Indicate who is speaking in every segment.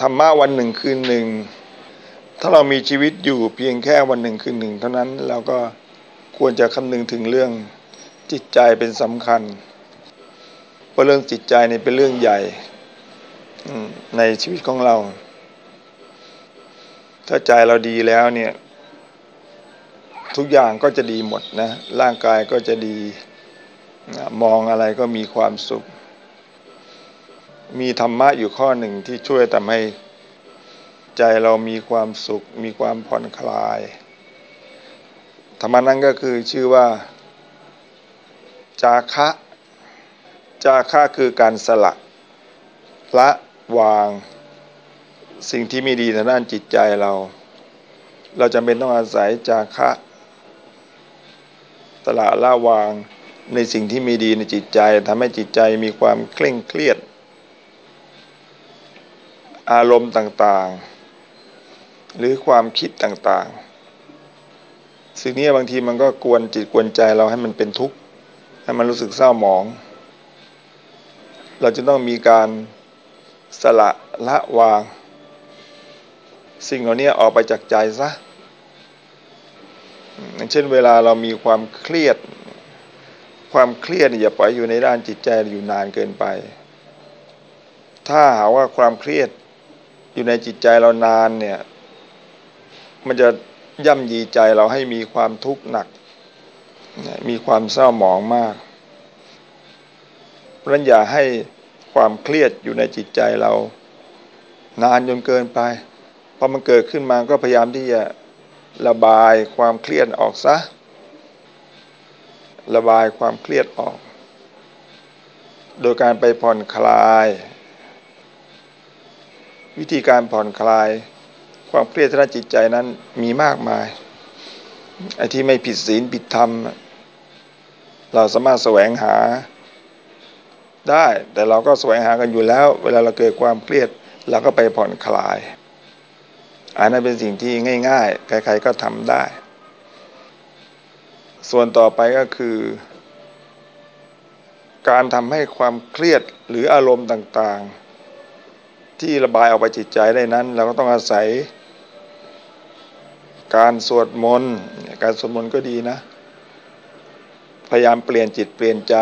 Speaker 1: ธรรมะวันหนึ่งคืนหนึ่ง ถ้าเรามีชีวิตอยู่เพียงแค่วันหนึ่งคืนหนึ่ง เท่านั้นเราก็ควรจะคำนึงถึงเรื่องจิตใจเป็นสำคัญ เพราะเรื่องจิตใจนี่เป็นเรื่องใหญ่ในชีวิตของเรา ถ้าใจเราดีแล้วเนี่ย ทุกอย่างก็จะดีหมดนะ ร่างกายก็จะดี มองอะไรก็มีความสุข มีธรรมะอยู่ข้อหนึ่งที่ช่วยทำให้ใจเรามีความสุข มีความผ่อนคลาย ธรรมะนั้นก็คือชื่อว่า จาคะ จาคะคือการสละละวางสิ่งที่ไม่ดีทางด้านจิตใจเรา เราจำเป็นต้องอาศัยจาคะสละละวางในสิ่งที่มีดีในจิตใจทำให้จิตใจมีความเคร่งเครียด อารมณ์ต่างๆ หรือความคิดต่างๆ สิ่งนี้บางทีมันก็กวนจิตกวนใจเราให้มันเป็นทุกข์ให้มันรู้สึกเศร้าหมอง เราจะต้องมีการสละละวาง สิ่งเหล่านี้ออกไปจากใจซะอย่างเช่นเวลาเรามีความเครียด ความเครียดอย่าปล่อยอยู่ในด้านจิตใจอยู่นานเกินไป ถ้าหาว่าความเครียด อยู่ในจิตใจเรานานเนี่ย มันจะย่ำยีใจเราให้มีความทุกข์หนัก มีความเศร้าหมองมากเพราะนั้นอย่าให้ความเครียดอยู่ในจิตใจเรา นานจนเกินไปพอมันเกิดขึ้นมาก็พยายามที่จะระบายความเครียดออกซะ ระบายความเครียดออก โดยการไปผ่อนคลาย วิธีการผ่อนคลาย ความเครียดทางจิตใจนั้นมีมากมายไอ้ที่ไม่ผิดศีลผิดธรรม เราสามารถแสวงหาได้ แต่เราก็แสวงหากันอยู่แล้ว เวลาเราเกิดความเครียดเราก็ไปผ่อนคลาย อันนั้นเป็นสิ่งที่ง่าย ๆ ใครๆก็ทำได้ ส่วนต่อไปก็คือ การทำให้ความเครียดหรืออารมณ์ต่างๆ ที่ระบายออกไปจิตใจได้นั้น เราก็ต้องอาศัย การสวดมนต์การสวดมนต์ก็ดีนะ พยายามเปลี่ยนจิตเปลี่ยนใจ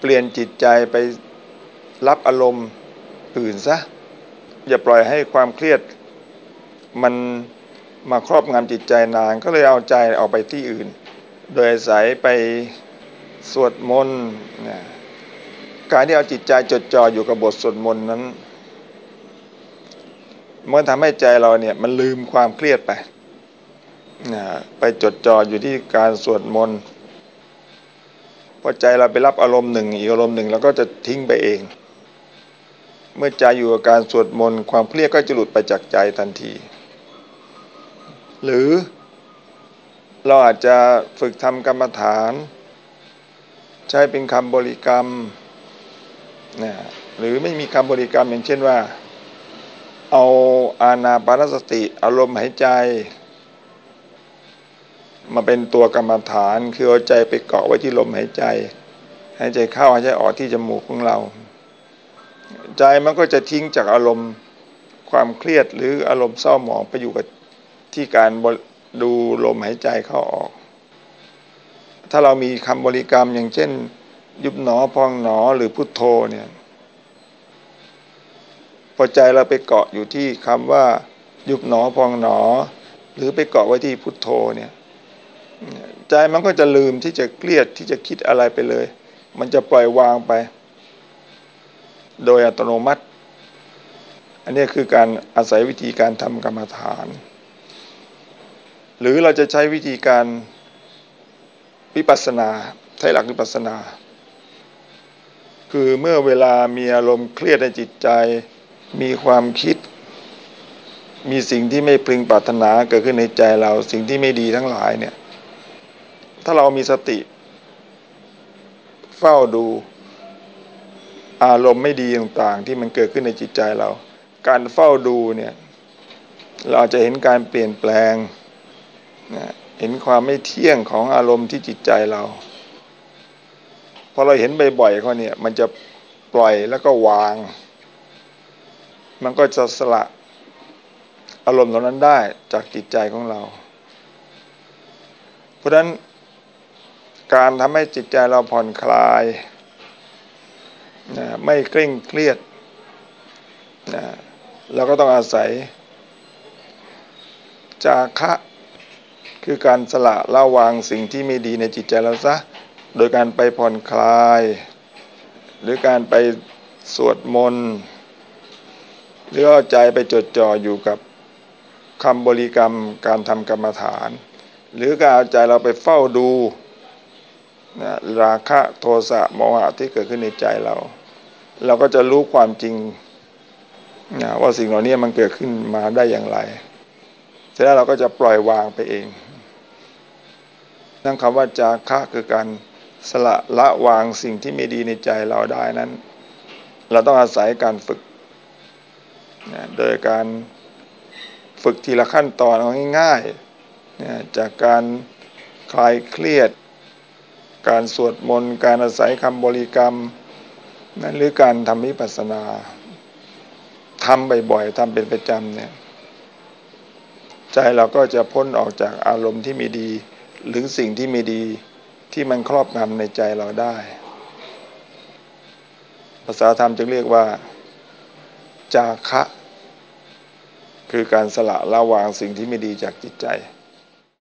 Speaker 1: เปลี่ยนจิตใจไปรับอารมณ์อื่นซะอย่าปล่อยให้ความเครียดมันมาครอบงำจิตใจนานก็เลยเอาใจออกไปที่อื่น โดยอาศัยไปสวดมนต์ การที่เอาจิตใจจดจ่ออยู่กับบทสวดมนต์นั้นมันทำให้ใจเราเนี่ยมันลืมความเครียดไปนะไปจดจ่ออยู่ที่การสวดมนต์พอใจเราไปรับอารมณ์หนึ่งอีกอารมณ์หนึ่งเราก็จะทิ้งไปเอง เมื่อใจอยู่กับการสวดมนต์ความเครียดก็จะหลุดไปจากใจทันที หรือเราอาจจะฝึกทำกรรมฐาน ใช้เป็นคำบริกรรม นะหรือไม่มีคำบริกรรมอย่างเช่นว่า เอาอาณาปานสติอารมณ์หายใจ มาเป็นตัวกรรมฐานคือเอาใจไปเกาะไว้ที่ลมหายใจหายใจเข้าหายใจออกที่จมูกของเรา ใจมันก็จะทิ้งจากอารมณ์ความเครียดหรืออารมณ์เศร้าหมองไปอยู่กับที่การดูลมหายใจเข้าออก ถ้าเรามีคำบริกรรมอย่างเช่น ยุบหนอพองหนอหรือพุทโธเนี่ยพอใจเราไปเกาะอยู่ที่คำว่ายุบหนอพองหนอ หรือไปเกาะไว้ที่พุทโธเนี่ยใจมันก็จะลืมที่จะเครียดที่จะคิดอะไรไปเลย มันจะปล่อยวางไป โดยอัตโนมัติ อันนี้คือการอาศัยวิธีการทำกรรมฐาน หรือเราจะใช้วิธีการวิปัสนาใช้หลักวิปัสนา คือเมื่อเวลามีอารมณ์เครียดในจิตใจ มีความคิด มีสิ่งที่ไม่พึงปรารถนาเกิดขึ้นในใจเราสิ่งที่ไม่ดีทั้งหลายเนี่ย ถ้าเรามีสติ เฝ้าดูอารมณ์ไม่ดีต่างๆ ที่มันเกิดขึ้นในจิตใจเรา การเฝ้าดูเนี่ย เราจะเห็นการเปลี่ยนแปลง เห็นความไม่เที่ยงของอารมณ์ที่จิตใจเรา พอเราเห็นบ่อยๆเขาเนี่ยมันจะปล่อยแล้วก็วาง มันก็จะสละอารมณ์เหล่านั้นได้จากจิตใจของเรา เพราะฉะนั้นการทำให้จิตใจเราผ่อนคลายนะไม่เคร่งเครียดนะเราก็ต้องอาศัย จาคะคือการสละละวางสิ่งที่ไม่ดีในจิตใจเราซะ โดยการไปผ่อนคลาย หรือการไปสวดมนต์หรือเอาใจไปจดจ่ออยู่กับคำบริกรรมการทำกรรมฐาน หรือการเอาใจเราไปเฝ้าดูนะราคะโทสะโมหะที่เกิดขึ้นในใจเรา เราก็จะรู้ความจริงนะว่าสิ่งเหล่านี้มันเกิดขึ้นมาได้อย่างไรเสร็จแล้วเราก็จะปล่อยวางไปเองนั่นคำว่าจาคะคือการ สละละวางสิ่งที่ไม่ดีในใจเราได้นั้น เราต้องอาศัยการฝึกนะโดยการฝึกทีละขั้นตอนง่ายๆนะจากการคลายเครียด การสวดมนต์ การอาศัยคำบริกรรมนะหรือการทำวิปัสสนาทำบ่อยๆทำเป็นประจำเนี่ยใจเราก็จะพ้นออกจากอารมณ์ที่ไม่ดีหรือสิ่งที่ไม่ดี ที่มันครอบงำในใจเราได้ ภาษาธรรมจึงเรียกว่า จาคะ คือการสละละวางสิ่งที่ไม่ดีจากจิตใจ